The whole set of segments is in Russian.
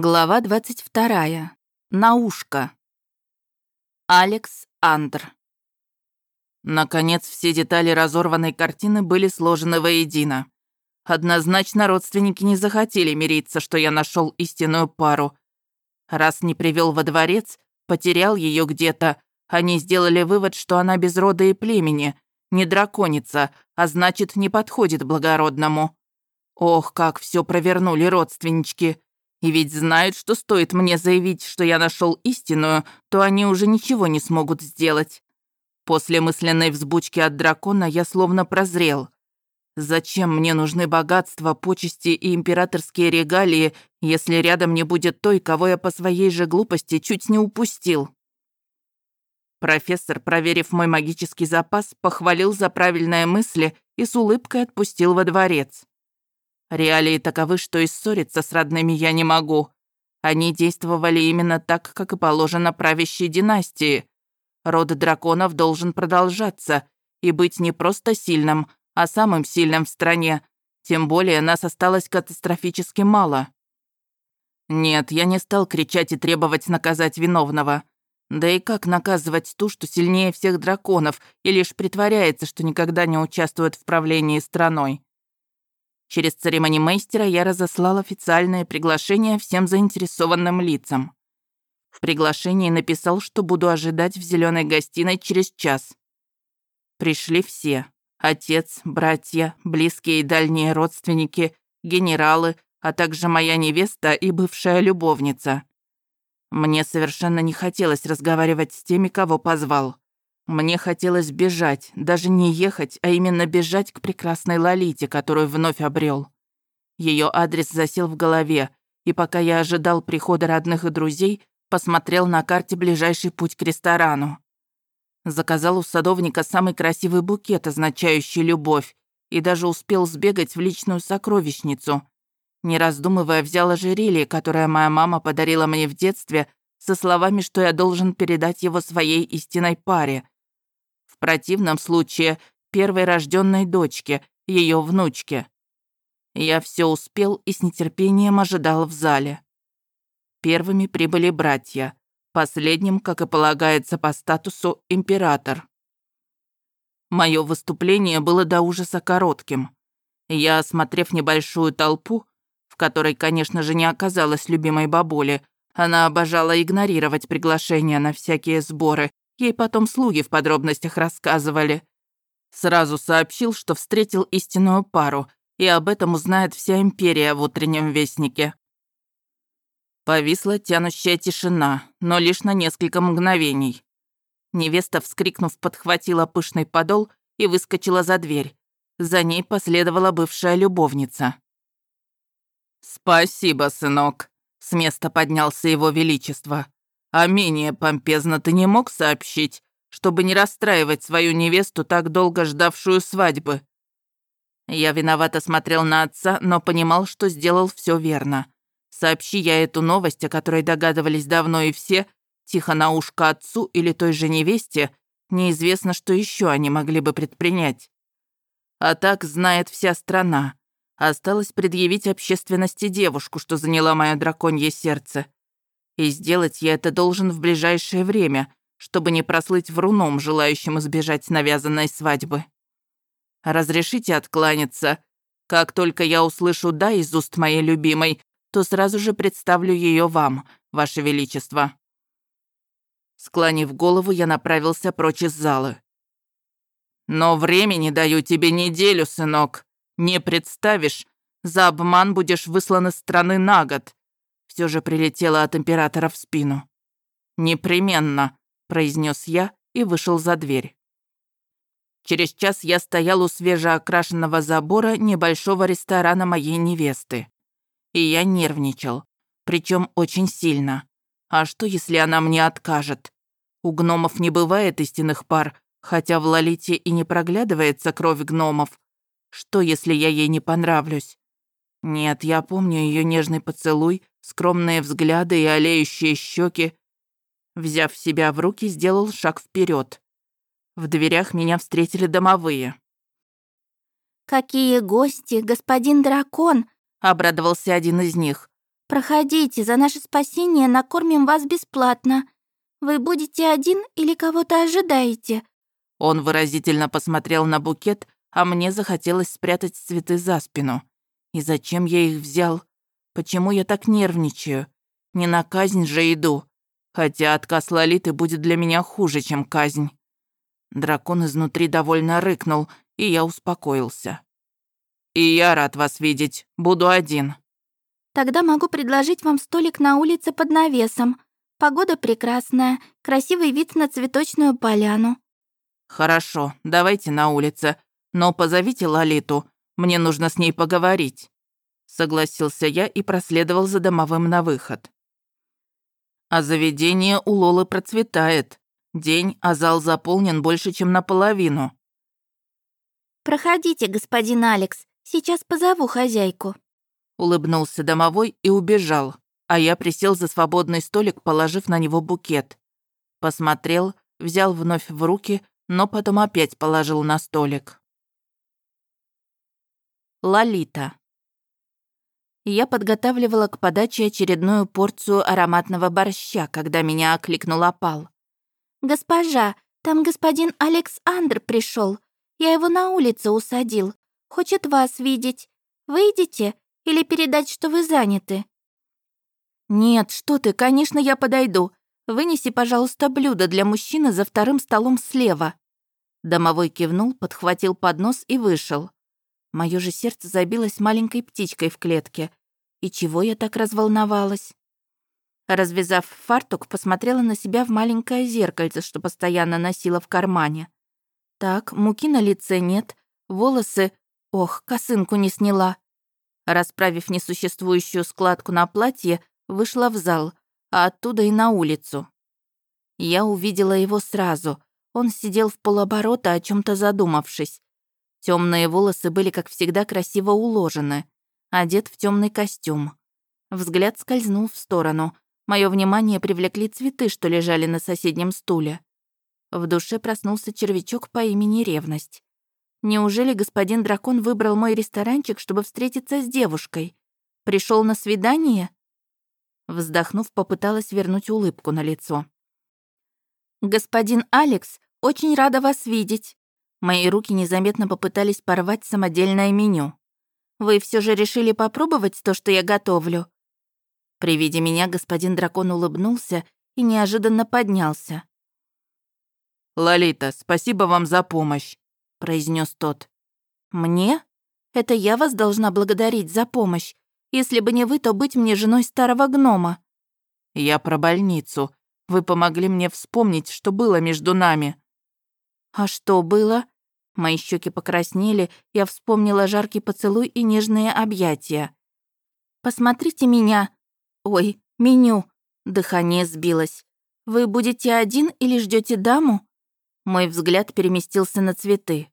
Глава 22. Наушка. Алекс Андр. Наконец, все детали разорванной картины были сложены воедино. Однозначно родственники не захотели мириться, что я нашел истинную пару. Раз не привел во дворец, потерял ее где-то, они сделали вывод, что она без рода и племени, не драконица, а значит, не подходит благородному. Ох, как все провернули родственнички. И ведь знают, что стоит мне заявить, что я нашел истинную, то они уже ничего не смогут сделать. После мысленной взбучки от дракона я словно прозрел. Зачем мне нужны богатства, почести и императорские регалии, если рядом не будет той, кого я по своей же глупости чуть не упустил? Профессор, проверив мой магический запас, похвалил за правильные мысли и с улыбкой отпустил во дворец. Реалии таковы, что и ссориться с родными я не могу. Они действовали именно так, как и положено правящей династии. Род драконов должен продолжаться и быть не просто сильным, а самым сильным в стране. Тем более нас осталось катастрофически мало. Нет, я не стал кричать и требовать наказать виновного. Да и как наказывать ту, что сильнее всех драконов и лишь притворяется, что никогда не участвует в правлении страной? Через церемонимейстера я разослал официальное приглашение всем заинтересованным лицам. В приглашении написал, что буду ожидать в зеленой гостиной через час. Пришли все. Отец, братья, близкие и дальние родственники, генералы, а также моя невеста и бывшая любовница. Мне совершенно не хотелось разговаривать с теми, кого позвал. Мне хотелось бежать, даже не ехать, а именно бежать к прекрасной Лолите, которую вновь обрел. Ее адрес засел в голове, и пока я ожидал прихода родных и друзей, посмотрел на карте ближайший путь к ресторану. Заказал у садовника самый красивый букет, означающий любовь, и даже успел сбегать в личную сокровищницу. Не раздумывая, взял ожерелье, которое моя мама подарила мне в детстве, со словами, что я должен передать его своей истинной паре, в противном случае первой рожденной дочке, ее внучке. Я все успел и с нетерпением ожидал в зале. Первыми прибыли братья, последним, как и полагается по статусу, император. Мое выступление было до ужаса коротким. Я, осмотрев небольшую толпу, в которой, конечно же, не оказалось любимой бабули, она обожала игнорировать приглашения на всякие сборы Ей потом слуги в подробностях рассказывали. Сразу сообщил, что встретил истинную пару, и об этом узнает вся империя в утреннем вестнике. Повисла тянущая тишина, но лишь на несколько мгновений. Невеста, вскрикнув, подхватила пышный подол и выскочила за дверь. За ней последовала бывшая любовница. «Спасибо, сынок», — с места поднялся его величество. А менее помпезно ты не мог сообщить, чтобы не расстраивать свою невесту, так долго ждавшую свадьбы?» Я виновато смотрел на отца, но понимал, что сделал все верно. Сообщи я эту новость, о которой догадывались давно и все, тихо на ушко отцу или той же невесте, неизвестно, что еще они могли бы предпринять. А так знает вся страна. Осталось предъявить общественности девушку, что заняла мое драконье сердце. И сделать я это должен в ближайшее время, чтобы не прослыть вруном, желающим избежать навязанной свадьбы. Разрешите откланяться. Как только я услышу «да» из уст моей любимой, то сразу же представлю ее вам, Ваше Величество». Склонив голову, я направился прочь из зала. «Но времени даю тебе неделю, сынок. Не представишь, за обман будешь выслан из страны на год все же прилетела от императора в спину. «Непременно», — произнес я и вышел за дверь. Через час я стоял у свежеокрашенного забора небольшого ресторана моей невесты. И я нервничал, причем очень сильно. А что, если она мне откажет? У гномов не бывает истинных пар, хотя в Лолите и не проглядывается кровь гномов. Что, если я ей не понравлюсь? Нет, я помню ее нежный поцелуй, скромные взгляды и олеющие щеки. Взяв себя в руки, сделал шаг вперед. В дверях меня встретили домовые. «Какие гости, господин дракон!» — обрадовался один из них. «Проходите, за наше спасение накормим вас бесплатно. Вы будете один или кого-то ожидаете?» Он выразительно посмотрел на букет, а мне захотелось спрятать цветы за спину. И зачем я их взял? Почему я так нервничаю? Не на казнь же иду. Хотя отказ Лолиты будет для меня хуже, чем казнь. Дракон изнутри довольно рыкнул, и я успокоился. «И я рад вас видеть. Буду один». Тогда могу предложить вам столик на улице под навесом. Погода прекрасная, красивый вид на цветочную поляну». «Хорошо, давайте на улице. Но позовите Лолиту. Мне нужно с ней поговорить». Согласился я и проследовал за домовым на выход. А заведение у Лолы процветает. День, а зал заполнен больше, чем наполовину. «Проходите, господин Алекс. Сейчас позову хозяйку». Улыбнулся домовой и убежал, а я присел за свободный столик, положив на него букет. Посмотрел, взял вновь в руки, но потом опять положил на столик. Лолита. Я подготавливала к подаче очередную порцию ароматного борща, когда меня окликнул опал. «Госпожа, там господин Александр пришел. Я его на улице усадил. Хочет вас видеть. Выйдете? Или передать, что вы заняты?» «Нет, что ты, конечно, я подойду. Вынеси, пожалуйста, блюдо для мужчины за вторым столом слева». Домовой кивнул, подхватил поднос и вышел. Моё же сердце забилось маленькой птичкой в клетке. И чего я так разволновалась? Развязав фартук, посмотрела на себя в маленькое зеркальце, что постоянно носила в кармане. Так, муки на лице нет, волосы... Ох, косынку не сняла. Расправив несуществующую складку на платье, вышла в зал, а оттуда и на улицу. Я увидела его сразу. Он сидел в полоборота, о чем то задумавшись. Темные волосы были, как всегда, красиво уложены. Одет в темный костюм. Взгляд скользнул в сторону. Мое внимание привлекли цветы, что лежали на соседнем стуле. В душе проснулся червячок по имени Ревность. Неужели господин дракон выбрал мой ресторанчик, чтобы встретиться с девушкой? Пришел на свидание? Вздохнув, попыталась вернуть улыбку на лицо. «Господин Алекс, очень рада вас видеть». Мои руки незаметно попытались порвать самодельное меню. «Вы все же решили попробовать то, что я готовлю?» При виде меня господин дракон улыбнулся и неожиданно поднялся. «Лолита, спасибо вам за помощь произнес тот. «Мне? Это я вас должна благодарить за помощь. Если бы не вы, то быть мне женой старого гнома». «Я про больницу. Вы помогли мне вспомнить, что было между нами». «А что было?» Мои щеки покраснели, я вспомнила жаркий поцелуй и нежные объятия. «Посмотрите меня!» «Ой, меню!» Дыхание сбилось. «Вы будете один или ждете даму?» Мой взгляд переместился на цветы.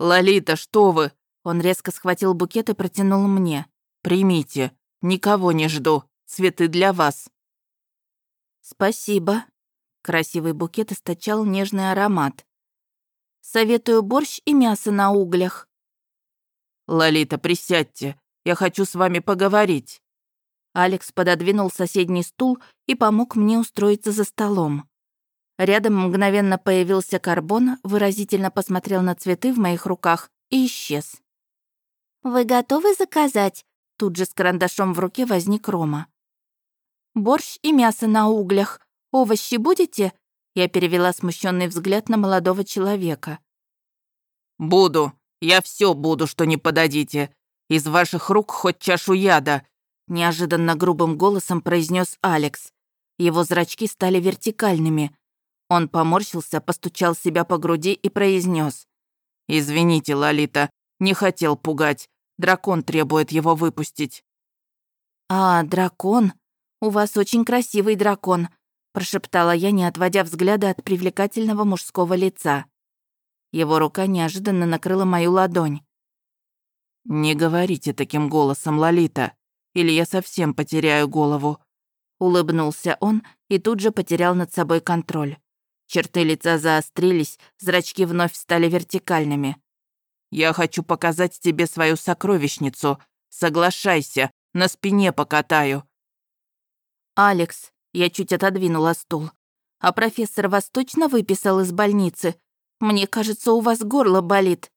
«Лолита, что вы?» Он резко схватил букет и протянул мне. «Примите. Никого не жду. Цветы для вас». «Спасибо». Красивый букет источал нежный аромат. «Советую борщ и мясо на углях». «Лолита, присядьте. Я хочу с вами поговорить». Алекс пододвинул соседний стул и помог мне устроиться за столом. Рядом мгновенно появился карбон, выразительно посмотрел на цветы в моих руках и исчез. «Вы готовы заказать?» Тут же с карандашом в руке возник Рома. «Борщ и мясо на углях. Овощи будете?» Я перевела смущенный взгляд на молодого человека. «Буду. Я все буду, что не подадите. Из ваших рук хоть чашу яда», неожиданно грубым голосом произнес Алекс. Его зрачки стали вертикальными. Он поморщился, постучал себя по груди и произнес: «Извините, Лолита, не хотел пугать. Дракон требует его выпустить». «А, дракон? У вас очень красивый дракон», прошептала я, не отводя взгляда от привлекательного мужского лица. Его рука неожиданно накрыла мою ладонь. «Не говорите таким голосом, Лолита, или я совсем потеряю голову», улыбнулся он и тут же потерял над собой контроль. Черты лица заострились, зрачки вновь стали вертикальными. «Я хочу показать тебе свою сокровищницу. Соглашайся, На спине покатаю». «Алекс», я чуть отодвинула стул. «А профессор вас точно выписал из больницы? Мне кажется, у вас горло болит».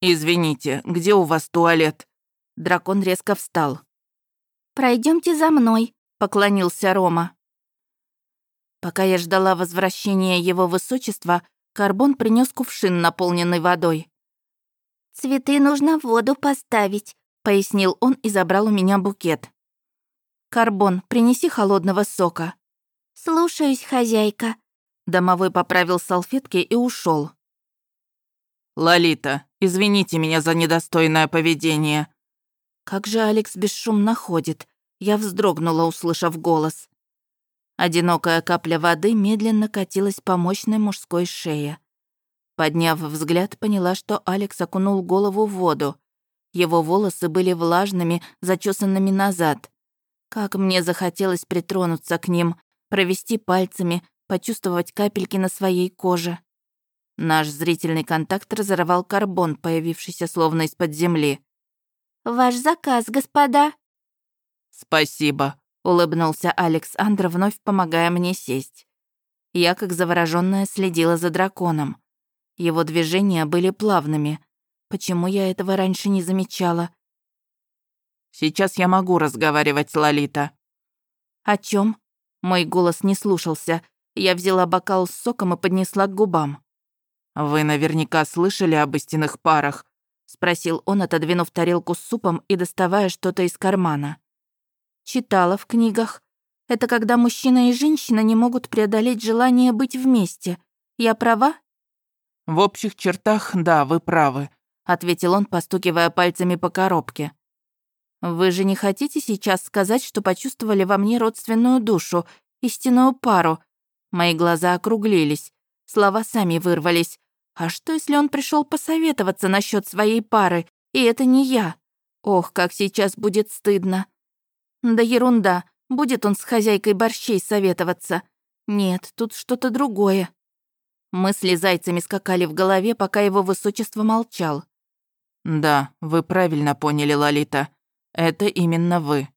«Извините, где у вас туалет?» Дракон резко встал. Пройдемте за мной», — поклонился Рома. Пока я ждала возвращения его высочества, Карбон принес кувшин, наполненный водой. «Цветы нужно в воду поставить», — пояснил он и забрал у меня букет. «Карбон, принеси холодного сока». «Слушаюсь, хозяйка». Домовой поправил салфетки и ушел. «Лолита, извините меня за недостойное поведение». Как же Алекс бесшумно ходит. Я вздрогнула, услышав голос. Одинокая капля воды медленно катилась по мощной мужской шее. Подняв взгляд, поняла, что Алекс окунул голову в воду. Его волосы были влажными, зачесанными назад. Как мне захотелось притронуться к ним, провести пальцами, почувствовать капельки на своей коже. Наш зрительный контакт разорвал карбон, появившийся словно из-под земли. «Ваш заказ, господа!» «Спасибо», — улыбнулся Александр, вновь помогая мне сесть. Я, как заворожённая, следила за драконом. Его движения были плавными. Почему я этого раньше не замечала? «Сейчас я могу разговаривать с Лолита». «О чем? Мой голос не слушался. Я взяла бокал с соком и поднесла к губам. «Вы наверняка слышали об истинных парах?» — спросил он, отодвинув тарелку с супом и доставая что-то из кармана. «Читала в книгах. Это когда мужчина и женщина не могут преодолеть желание быть вместе. Я права?» «В общих чертах, да, вы правы», — ответил он, постукивая пальцами по коробке. «Вы же не хотите сейчас сказать, что почувствовали во мне родственную душу, истинную пару?» Мои глаза округлились, слова сами вырвались. «А что, если он пришел посоветоваться насчет своей пары, и это не я? Ох, как сейчас будет стыдно!» «Да ерунда, будет он с хозяйкой борщей советоваться. Нет, тут что-то другое». Мысли зайцами скакали в голове, пока его высочество молчал. «Да, вы правильно поняли, Лолита. Это именно вы.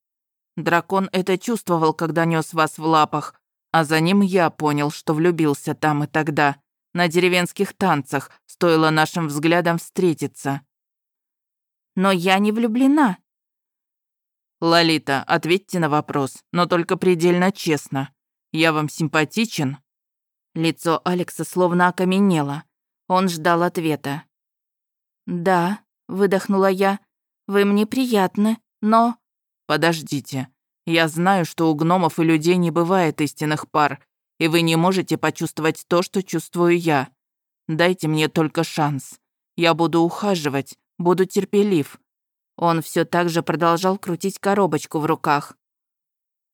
Дракон это чувствовал, когда нес вас в лапах, а за ним я понял, что влюбился там и тогда. На деревенских танцах стоило нашим взглядам встретиться. Но я не влюблена. Лолита, ответьте на вопрос, но только предельно честно. Я вам симпатичен? Лицо Алекса словно окаменело. Он ждал ответа. «Да», — выдохнула я, — «вы мне приятны, но...» «Подождите. Я знаю, что у гномов и людей не бывает истинных пар, и вы не можете почувствовать то, что чувствую я. Дайте мне только шанс. Я буду ухаживать, буду терпелив». Он все так же продолжал крутить коробочку в руках.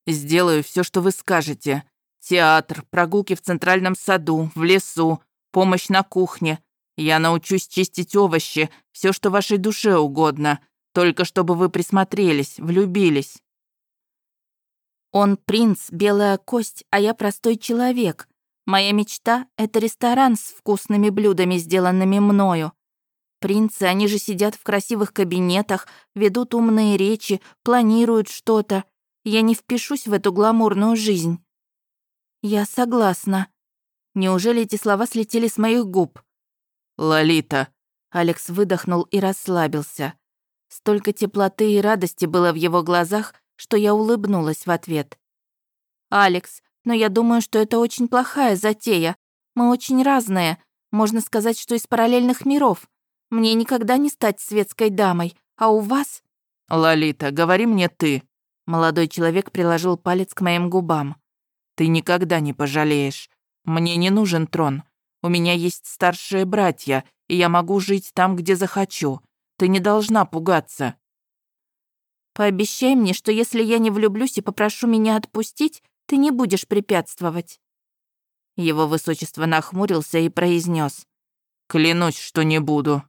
«Сделаю все, что вы скажете. Театр, прогулки в центральном саду, в лесу, помощь на кухне. Я научусь чистить овощи, все, что вашей душе угодно, только чтобы вы присмотрелись, влюбились». Он принц, белая кость, а я простой человек. Моя мечта — это ресторан с вкусными блюдами, сделанными мною. Принцы, они же сидят в красивых кабинетах, ведут умные речи, планируют что-то. Я не впишусь в эту гламурную жизнь. Я согласна. Неужели эти слова слетели с моих губ? «Лолита!» Алекс выдохнул и расслабился. Столько теплоты и радости было в его глазах, что я улыбнулась в ответ. «Алекс, но я думаю, что это очень плохая затея. Мы очень разные. Можно сказать, что из параллельных миров. Мне никогда не стать светской дамой, а у вас...» «Лолита, говори мне ты». Молодой человек приложил палец к моим губам. «Ты никогда не пожалеешь. Мне не нужен трон. У меня есть старшие братья, и я могу жить там, где захочу. Ты не должна пугаться». Пообещай мне, что если я не влюблюсь и попрошу меня отпустить, ты не будешь препятствовать». Его высочество нахмурился и произнес: «Клянусь, что не буду».